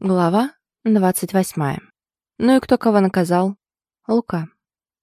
Глава 28. Ну и кто кого наказал? Лука.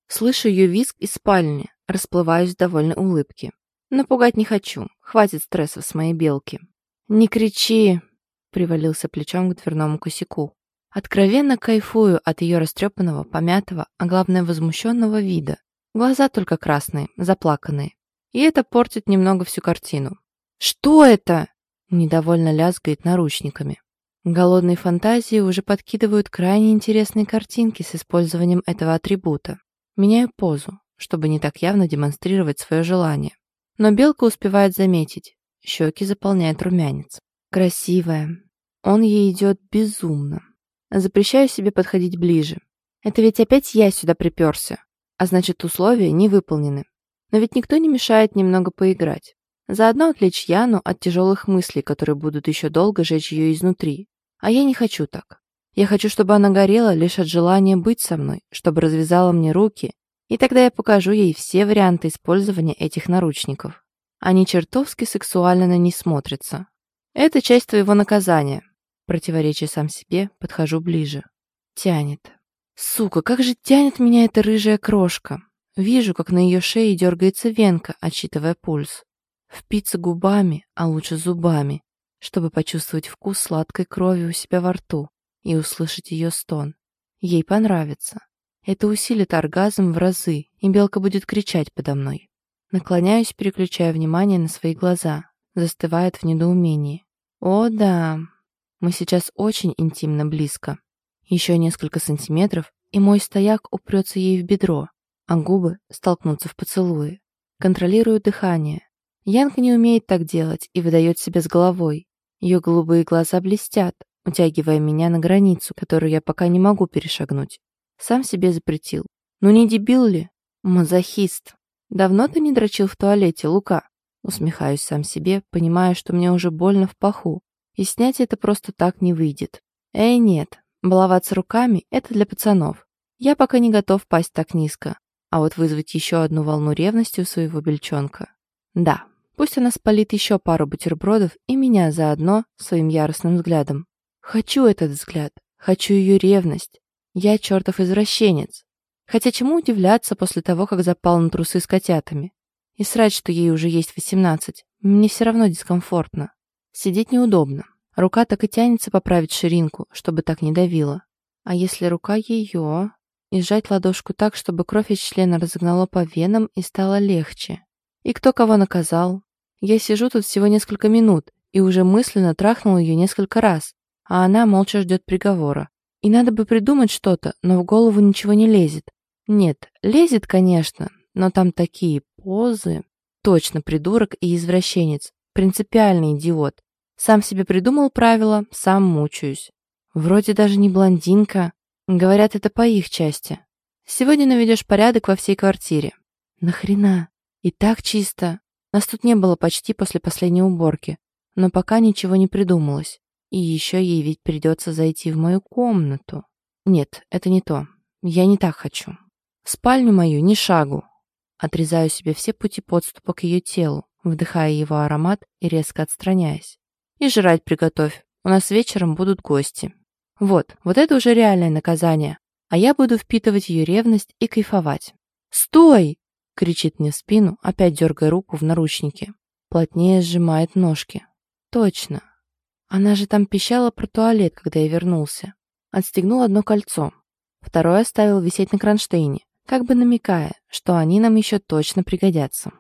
Слышу ее визг из спальни, расплываюсь в довольной улыбке. Напугать не хочу, хватит стрессов с моей белки. «Не кричи!» — привалился плечом к дверному косяку. Откровенно кайфую от ее растрепанного, помятого, а главное возмущенного вида. Глаза только красные, заплаканные. И это портит немного всю картину. «Что это?» — недовольно лязгает наручниками. Голодные фантазии уже подкидывают крайне интересные картинки с использованием этого атрибута. Меняю позу, чтобы не так явно демонстрировать свое желание. Но белка успевает заметить. Щеки заполняет румянец. Красивая. Он ей идет безумно. Запрещаю себе подходить ближе. Это ведь опять я сюда приперся. А значит, условия не выполнены. Но ведь никто не мешает немного поиграть. Заодно отвлечь Яну от тяжелых мыслей, которые будут еще долго жечь ее изнутри. А я не хочу так. Я хочу, чтобы она горела лишь от желания быть со мной, чтобы развязала мне руки, и тогда я покажу ей все варианты использования этих наручников. Они чертовски сексуально на ней смотрятся. Это часть твоего наказания. Противоречие сам себе, подхожу ближе. Тянет. Сука, как же тянет меня эта рыжая крошка. Вижу, как на ее шее дергается венка, отсчитывая пульс. Впиться губами, а лучше зубами, чтобы почувствовать вкус сладкой крови у себя во рту и услышать ее стон. Ей понравится. Это усилит оргазм в разы, и белка будет кричать подо мной. Наклоняюсь, переключая внимание на свои глаза. Застывает в недоумении. О, да. Мы сейчас очень интимно близко. Еще несколько сантиметров, и мой стояк упрется ей в бедро, а губы столкнутся в поцелуе. Контролирую дыхание. Янка не умеет так делать и выдает себя с головой. Ее голубые глаза блестят, утягивая меня на границу, которую я пока не могу перешагнуть. Сам себе запретил. Ну не дебил ли? Мазохист. Давно ты не дрочил в туалете, Лука? Усмехаюсь сам себе, понимая, что мне уже больно в паху, и снять это просто так не выйдет. Эй, нет, баловаться руками — это для пацанов. Я пока не готов пасть так низко, а вот вызвать еще одну волну ревности у своего бельчонка. Да, Пусть она спалит еще пару бутербродов и меня заодно своим яростным взглядом. Хочу этот взгляд, хочу ее ревность. Я чертов извращенец. Хотя чему удивляться после того, как запал на трусы с котятами? И срать, что ей уже есть восемнадцать. Мне все равно дискомфортно. Сидеть неудобно. Рука так и тянется поправить ширинку, чтобы так не давила. А если рука ее... И сжать ладошку так, чтобы кровь из члена разогнала по венам и стало легче. И кто кого наказал? Я сижу тут всего несколько минут и уже мысленно трахнул ее несколько раз, а она молча ждет приговора. И надо бы придумать что-то, но в голову ничего не лезет. Нет, лезет, конечно, но там такие позы. Точно придурок и извращенец. Принципиальный идиот. Сам себе придумал правила, сам мучаюсь. Вроде даже не блондинка. Говорят, это по их части. Сегодня наведешь порядок во всей квартире. Нахрена? И так чисто. Нас тут не было почти после последней уборки, но пока ничего не придумалось. И еще ей ведь придется зайти в мою комнату. Нет, это не то. Я не так хочу. В спальню мою ни шагу. Отрезаю себе все пути подступа к ее телу, вдыхая его аромат и резко отстраняясь. И жрать приготовь. У нас вечером будут гости. Вот, вот это уже реальное наказание. А я буду впитывать ее ревность и кайфовать. «Стой!» Кричит мне в спину, опять дергая руку в наручнике. Плотнее сжимает ножки. Точно. Она же там пищала про туалет, когда я вернулся. Отстегнул одно кольцо. Второе оставил висеть на кронштейне, как бы намекая, что они нам еще точно пригодятся.